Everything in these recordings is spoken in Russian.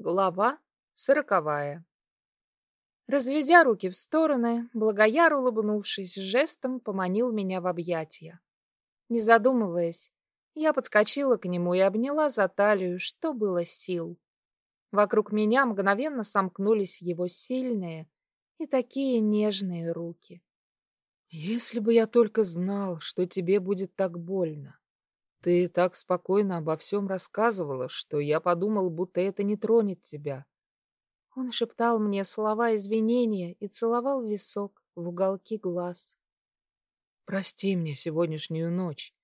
Глава сороковая. Разведя руки в стороны, Благояр, улыбнувшись, жестом поманил меня в объятия. Не задумываясь, я подскочила к нему и обняла за талию, что было сил. Вокруг меня мгновенно сомкнулись его сильные и такие нежные руки. «Если бы я только знал, что тебе будет так больно!» Ты так спокойно обо всем рассказывала, что я подумал, будто это не тронет тебя. Он шептал мне слова извинения и целовал висок в уголки глаз. Прости мне сегодняшнюю ночь.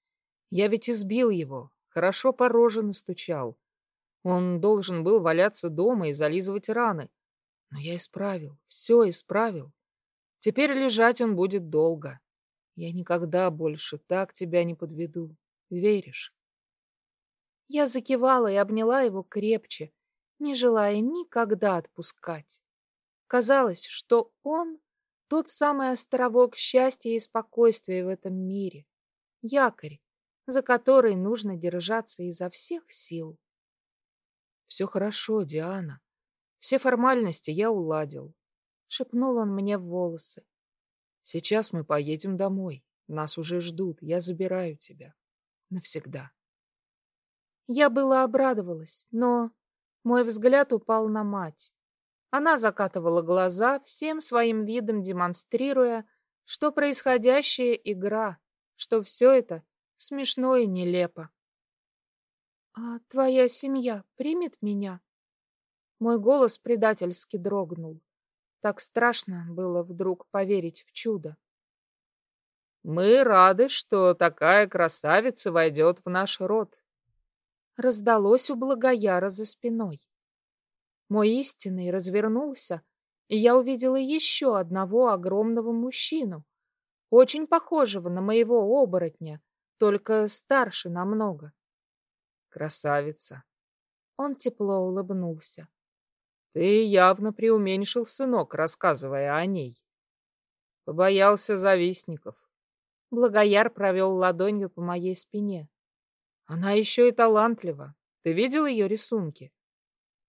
Я ведь избил его, хорошо по роже настучал. Он должен был валяться дома и зализывать раны. Но я исправил, все исправил. Теперь лежать он будет долго. Я никогда больше так тебя не подведу. Веришь? Я закивала и обняла его крепче, не желая никогда отпускать. Казалось, что он — тот самый островок счастья и спокойствия в этом мире, якорь, за который нужно держаться изо всех сил. «Все хорошо, Диана. Все формальности я уладил», — шепнул он мне в волосы. «Сейчас мы поедем домой. Нас уже ждут. Я забираю тебя» навсегда. Я была обрадовалась, но мой взгляд упал на мать. Она закатывала глаза, всем своим видом демонстрируя, что происходящее игра, что все это смешно и нелепо. «А твоя семья примет меня?» Мой голос предательски дрогнул. Так страшно было вдруг поверить в чудо. Мы рады, что такая красавица войдет в наш род. Раздалось у Благояра за спиной. Мой истинный развернулся, и я увидела еще одного огромного мужчину, очень похожего на моего оборотня, только старше намного. Красавица. Он тепло улыбнулся. Ты явно преуменьшил, сынок, рассказывая о ней. Побоялся завистников. Благояр провел ладонью по моей спине. Она еще и талантлива. Ты видел ее рисунки?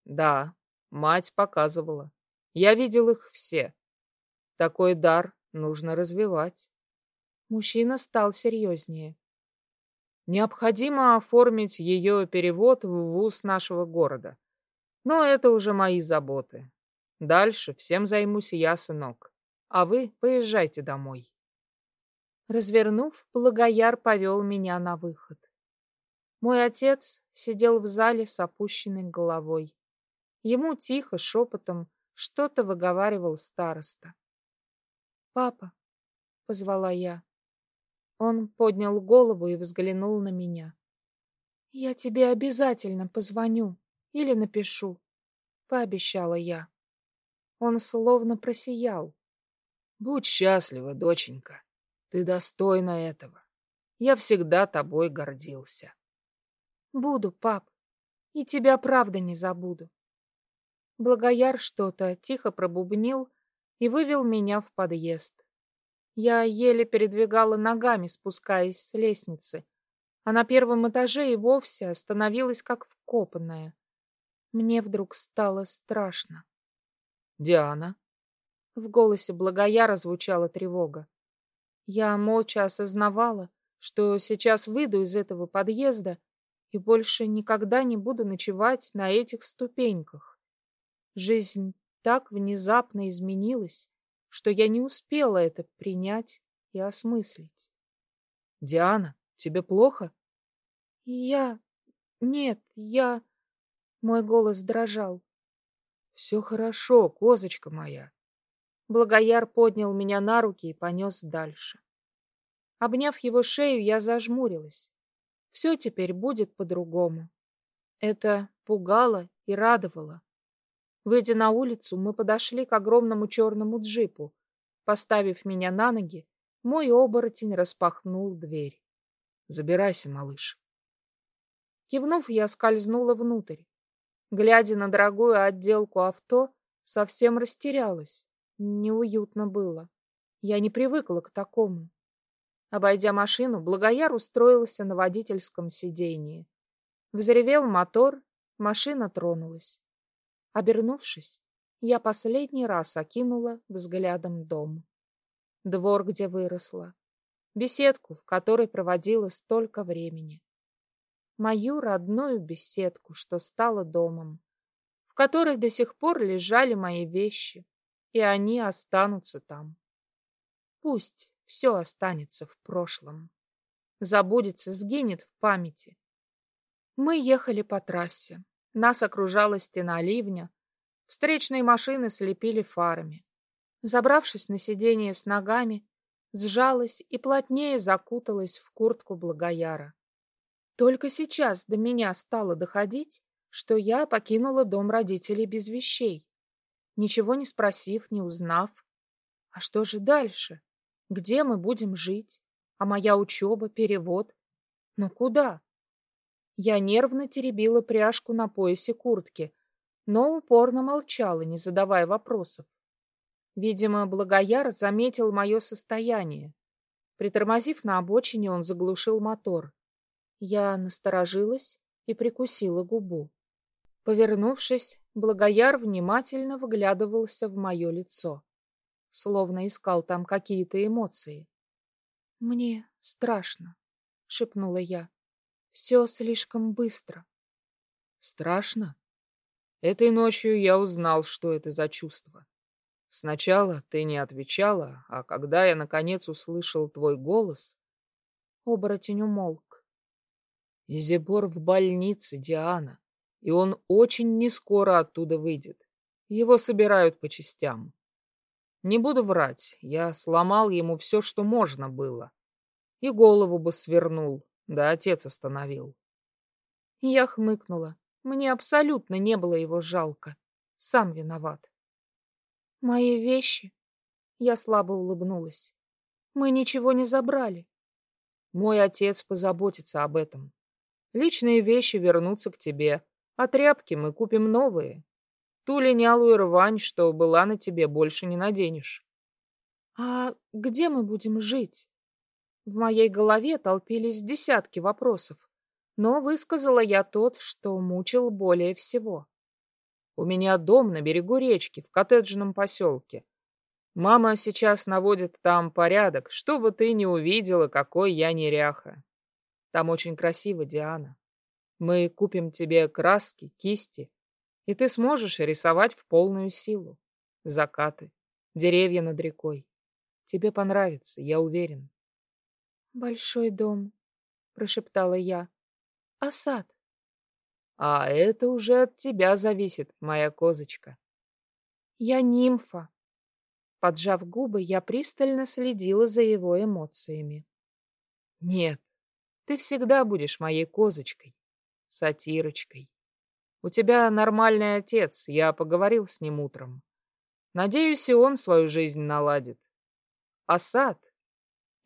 Да, мать показывала. Я видел их все. Такой дар нужно развивать. Мужчина стал серьезнее. Необходимо оформить ее перевод в вуз нашего города. Но это уже мои заботы. Дальше всем займусь я, сынок. А вы поезжайте домой. Развернув, Благояр повел меня на выход. Мой отец сидел в зале с опущенной головой. Ему тихо, шепотом, что-то выговаривал староста. «Папа», — позвала я. Он поднял голову и взглянул на меня. «Я тебе обязательно позвоню или напишу», — пообещала я. Он словно просиял. «Будь счастлива, доченька», ты достойна этого. Я всегда тобой гордился. Буду, пап. И тебя правда не забуду. Благояр что-то тихо пробубнил и вывел меня в подъезд. Я еле передвигала ногами, спускаясь с лестницы, а на первом этаже и вовсе остановилась как вкопанная. Мне вдруг стало страшно. «Диана?» В голосе Благояра звучала тревога. Я молча осознавала, что сейчас выйду из этого подъезда и больше никогда не буду ночевать на этих ступеньках. Жизнь так внезапно изменилась, что я не успела это принять и осмыслить. «Диана, тебе плохо?» «Я... Нет, я...» Мой голос дрожал. «Все хорошо, козочка моя. Благояр поднял меня на руки и понес дальше. Обняв его шею, я зажмурилась. Все теперь будет по-другому. Это пугало и радовало. Выйдя на улицу, мы подошли к огромному черному джипу. Поставив меня на ноги, мой оборотень распахнул дверь. «Забирайся, малыш». Кивнув, я скользнула внутрь. Глядя на дорогую отделку авто, совсем растерялась. Неуютно было. Я не привыкла к такому. Обойдя машину, Благояр устроился на водительском сидении. Взревел мотор, машина тронулась. Обернувшись, я последний раз окинула взглядом дом. Двор, где выросла. Беседку, в которой проводила столько времени. Мою родную беседку, что стала домом, в которой до сих пор лежали мои вещи, и они останутся там. Пусть все останется в прошлом. Забудется, сгинет в памяти. Мы ехали по трассе. Нас окружала стена ливня. Встречные машины слепили фарами. Забравшись на сиденье с ногами, сжалась и плотнее закуталась в куртку благояра. Только сейчас до меня стало доходить, что я покинула дом родителей без вещей, ничего не спросив, не узнав. А что же дальше? Где мы будем жить? А моя учеба, перевод? Но куда? Я нервно теребила пряжку на поясе куртки, но упорно молчала, не задавая вопросов. Видимо, Благояр заметил мое состояние. Притормозив на обочине, он заглушил мотор. Я насторожилась и прикусила губу. Повернувшись, Благояр внимательно вглядывался в мое лицо, словно искал там какие-то эмоции. «Мне страшно», — шепнула я. Все слишком быстро. Страшно? Этой ночью я узнал, что это за чувство. Сначала ты не отвечала, а когда я, наконец, услышал твой голос... Оборотень умолк. Изебор в больнице, Диана, и он очень нескоро оттуда выйдет. Его собирают по частям. Не буду врать, я сломал ему все, что можно было. И голову бы свернул, да отец остановил. Я хмыкнула. Мне абсолютно не было его жалко. Сам виноват. Мои вещи? Я слабо улыбнулась. Мы ничего не забрали. Мой отец позаботится об этом. Личные вещи вернутся к тебе, а тряпки мы купим новые. Ту линялую рвань, что была на тебе, больше не наденешь. А где мы будем жить? В моей голове толпились десятки вопросов, но высказала я тот, что мучил более всего. У меня дом на берегу речки, в коттеджном поселке. Мама сейчас наводит там порядок, чтобы ты не увидела, какой я неряха. Там очень красиво, Диана. Мы купим тебе краски, кисти, и ты сможешь рисовать в полную силу. Закаты, деревья над рекой. Тебе понравится, я уверен. «Большой дом», — прошептала я. «А сад?» «А это уже от тебя зависит, моя козочка». «Я нимфа». Поджав губы, я пристально следила за его эмоциями. «Нет, ты всегда будешь моей козочкой, сатирочкой. У тебя нормальный отец, я поговорил с ним утром. Надеюсь, и он свою жизнь наладит. А сад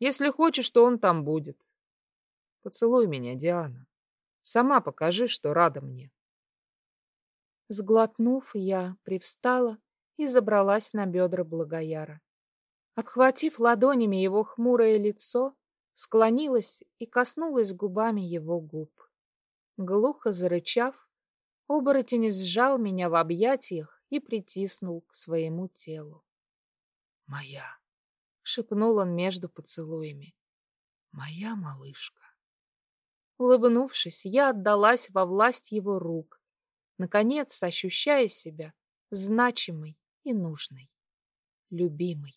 если хочешь, то он там будет. Поцелуй меня, Диана. Сама покажи, что рада мне. Сглотнув, я привстала и забралась на бедра Благояра. Обхватив ладонями его хмурое лицо, склонилась и коснулась губами его губ. Глухо зарычав, оборотень сжал меня в объятиях и притиснул к своему телу. «Моя!» шепнул он между поцелуями. Моя малышка. Улыбнувшись, я отдалась во власть его рук, наконец ощущая себя значимой и нужной, любимой.